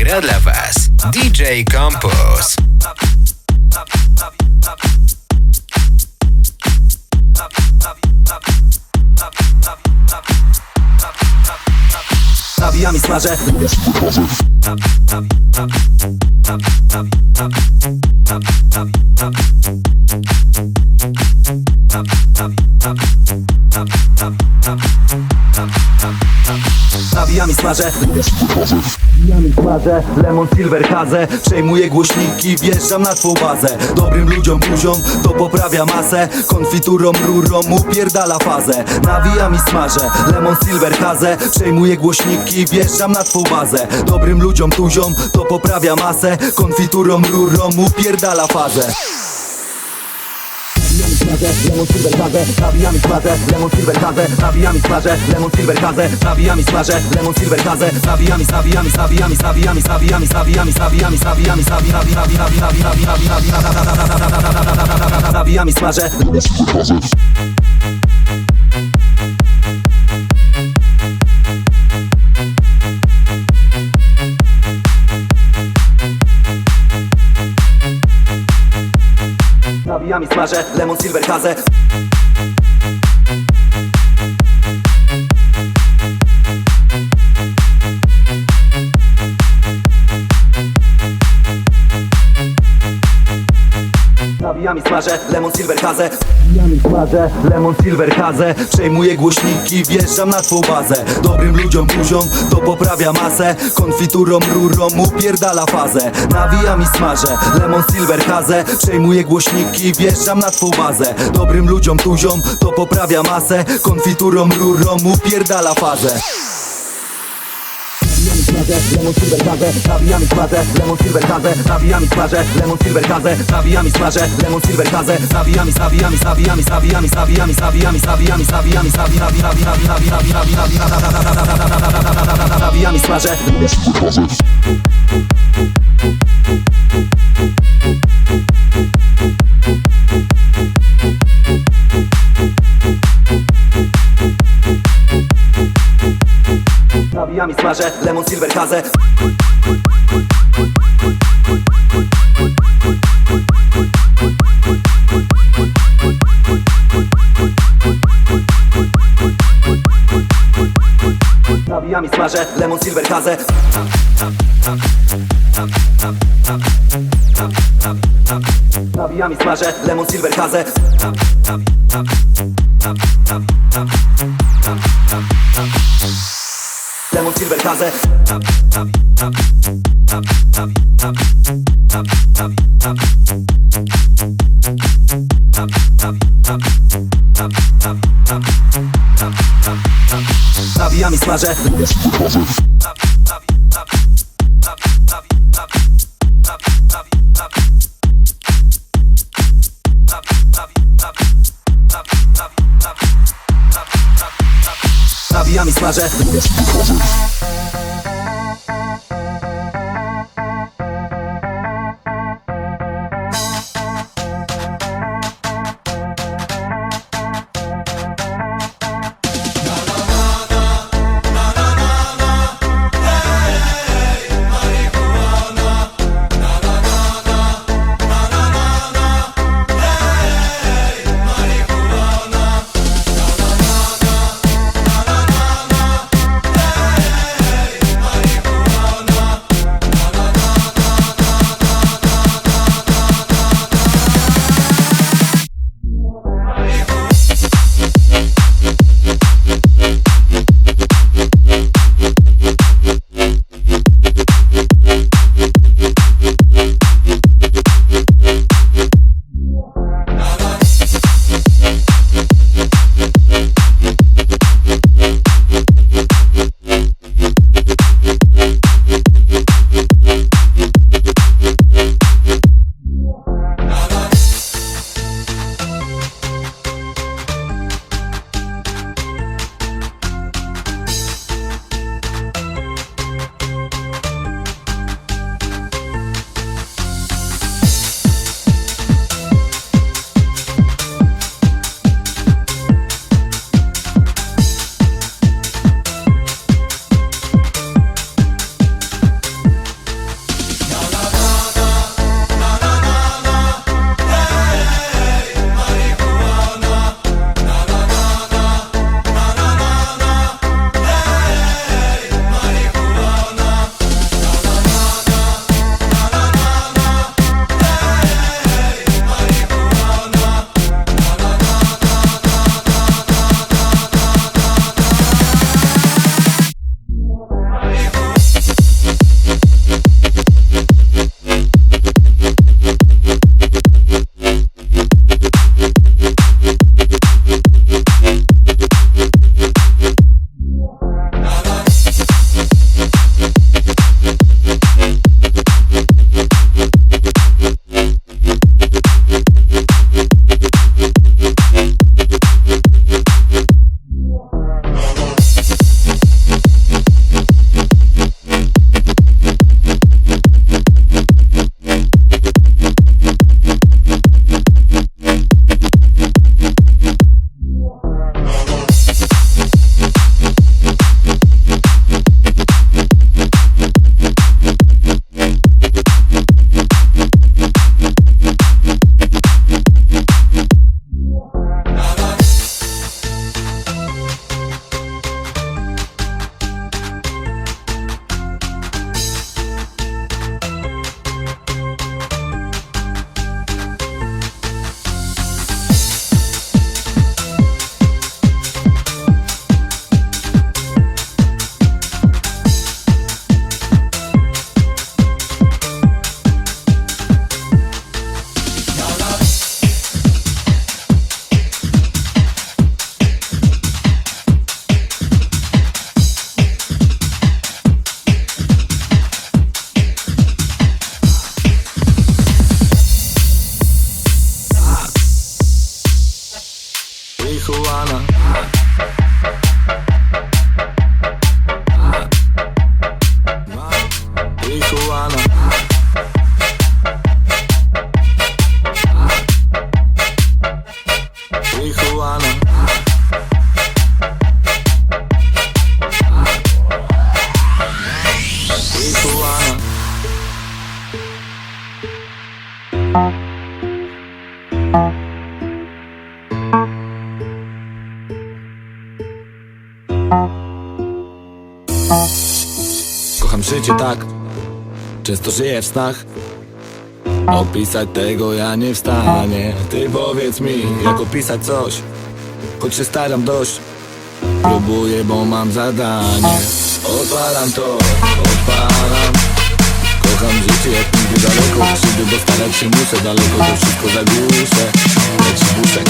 gra dla Was DJ Campus. Nawijami smażę Nawi, i smażę. Nawijam i smażę. Lemon Silver Haze. Przejmuję głośniki, wjeżdżam na twą bazę. Dobrym ludziom buziom to poprawia masę. Konfiturą, rurą upierdala fazę. Nawijam i smażę. Lemon Silver Haze. Przejmuję głośniki, wjeżdżam na twą bazę. Dobrym ludziom tuziom to poprawia masę. Konfiturą, rurą upierdala fazę Lemon silver kaze, nawijam i smażę Lemon silver kaze, nawijam i smażę Lemon silver kaze, nawijam i smażę Lemon silver kaze, nawijam i nawijam i nawijam i nawijam i nawijam i nawijam i nawijam i nawijam i nawijam i nawijam i nawijam i nawijam i smażę Nawijam i smażę Lemon silver kaze Nawijam i smażę. Lemon silver kaze. Nawijam i smażę Lemon silver kaze. Przejmuję głośniki, wjeżdżam na twą bazę. Dobrym ludziom buziom to poprawia masę. Konfiturą, rurą upierdala fazę. Nawijam i smażę Lemon silver kaze. Przejmuję głośniki, wjeżdżam na twą bazę. Dobrym ludziom tuziom to poprawia masę. Konfiturą, rurą upierdala fazę Lemon silver kaze, nawijam i smażę Lemon silver kaze, nawijam i smażę Lemon silver kaze, nawijam i smażę Lemon silver kaze, nawijam i nawijam i nawijam i nawijam i nawijam i nawijam i nawijam i nawijam i nawijam i nawijam i nawijam i smażę Nawijam i smażę Lemon silver kaze Nawijam Warzywami smażę, lemon silver hazę Nawijami smażę, lemon silver hazę Nawijami smażę, lemon silver hazę kaze Nawijam i smażę Nawijam i smażę Kocham życie tak Często żyję w snach. Opisać tego ja nie wstanie Ty powiedz mi, jak opisać coś Choć się staram dość. Próbuję, bo mam zadanie. Odpalam to, odpalam. Kocham życie jak nigdy daleko Krzywy, bo starać się muszę Daleko to wszystko zagłuszę. Leci buszek,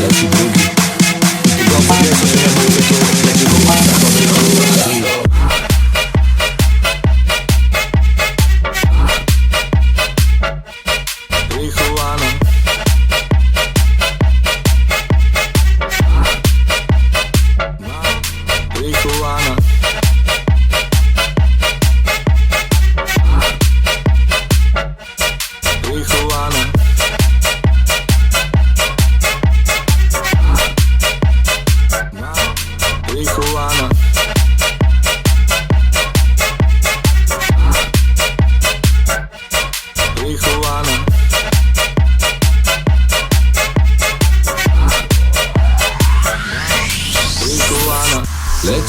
leci drugi. I ty dobrze wiesz, że ja tu Leci masz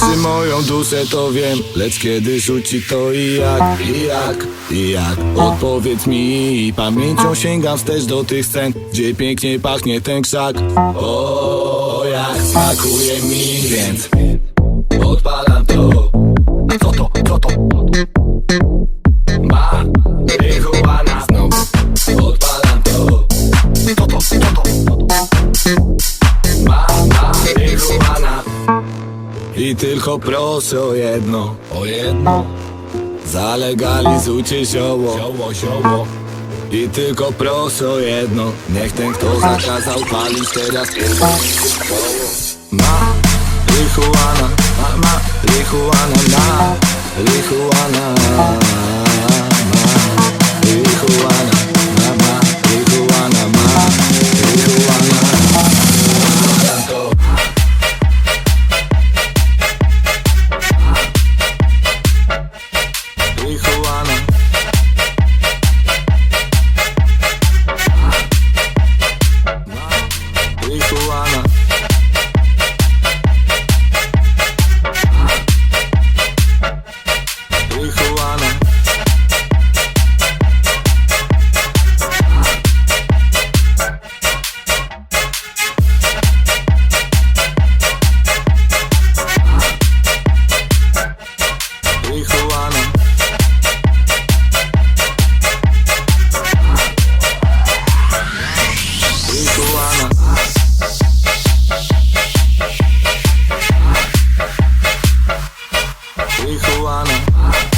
Leczy moją duszę, to wiem Lecz kiedy rzuci to i jak, i jak, i jak Odpowiedz mi. Pamięcią sięgam wstecz do tych scen Gdzie pięknie pachnie ten krzak. O, jak smakuje mi Więc odpalam to. Co to, co to? Proszę o jedno, o jedno. Zalegalizujcie zioło, zioło, zioło. I tylko proszę o jedno. Niech ten kto zakazał palić teraz pierdolnie koło Ma marihuana, ma, ma marihuana, ma Marihuana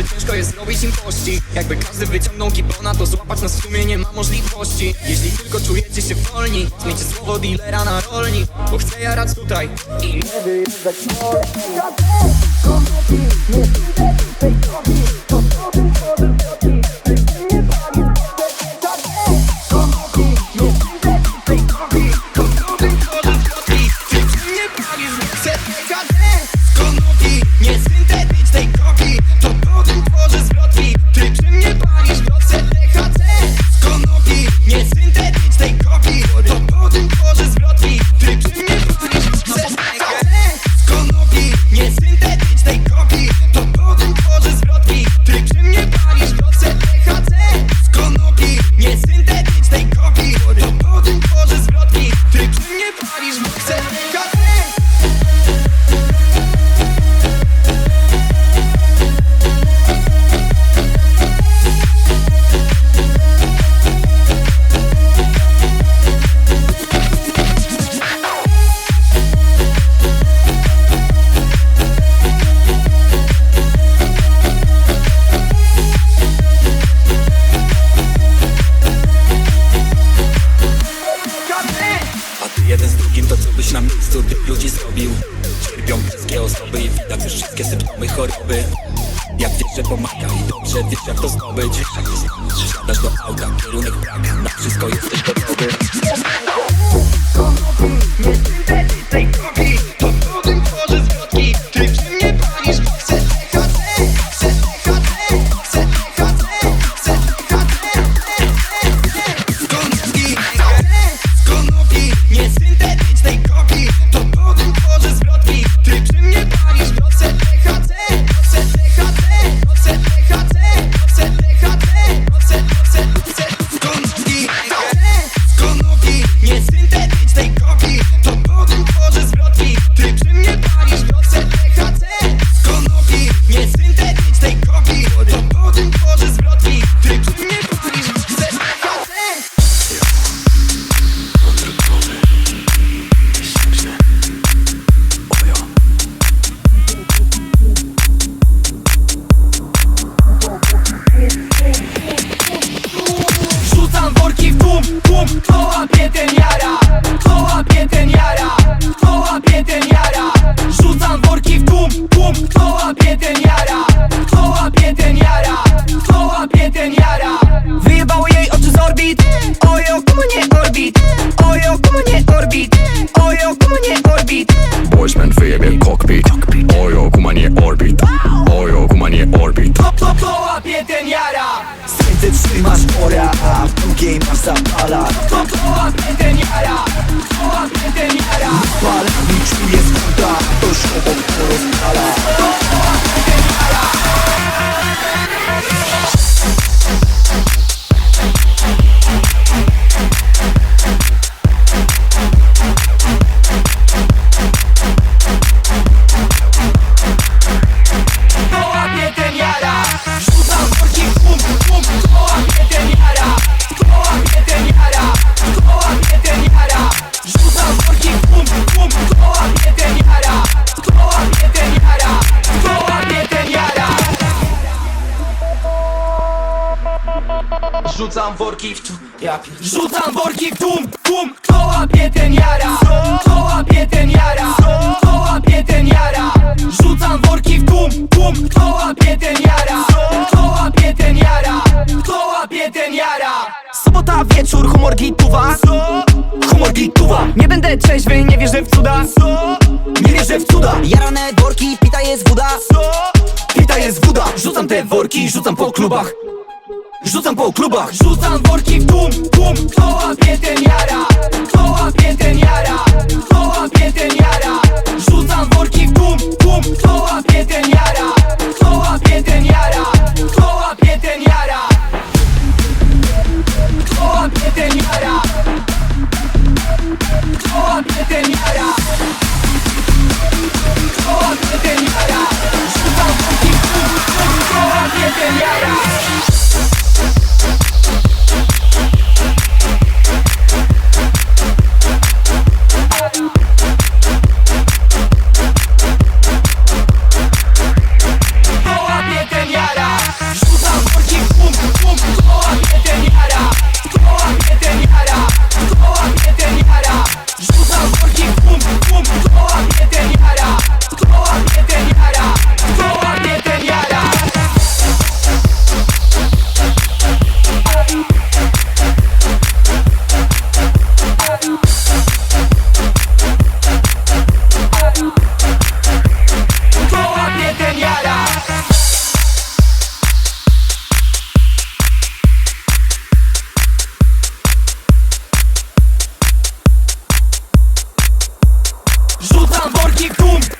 że ciężko jest zrobić im pościg Jakby każdy wyciągnął gibona, to złapać nas w sumie nie ma możliwości. Jeśli tylko czujecie się wolni, zmieńcie słowo dealera na rolnik Bo chcę jarać tutaj. I nie wyjeżdżać moje Konopi, Alarm. Rzucam worki w tłum, ja. Rzucam worki w tłum, tłum Kto łapie ten jara? Kto łapie ten jara? Kto łapie ten jara? Rzucam worki w tłum, tłum Kto łapie ten jara? Kto łapie ten jara? Kto łapie ten jara? Sobota wieczór, humor gituwa Humor gituwa Nie będę trzeźwy, nie wierzę w cuda Nie wierzę w cuda Jarane worki, pita jest woda Pita jest woda Rzucam te worki, rzucam po klubach Rzucam po klubach Rzucam worki w tłum, tłum Kto łapie ten jara? Kto łapie ten jara? Kto łapie ten jara? Rzucam worki w tłum, tłum Kto łapie ten jara? Kto łapie ten jara? Kto łapie ten jara? Kto łapie ten jara? Kto łapie ten jara? Kto łapie ten jara? Rzucam worki w tłum, tłum Kto łapie? Тик-тик-бум